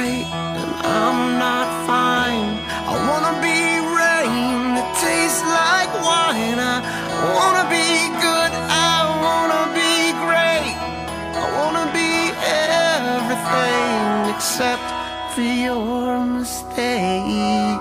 right and I'm not fine. I wanna be rain that tastes like wine. I wanna be good, I wanna be great. I wanna be everything except for your mistake.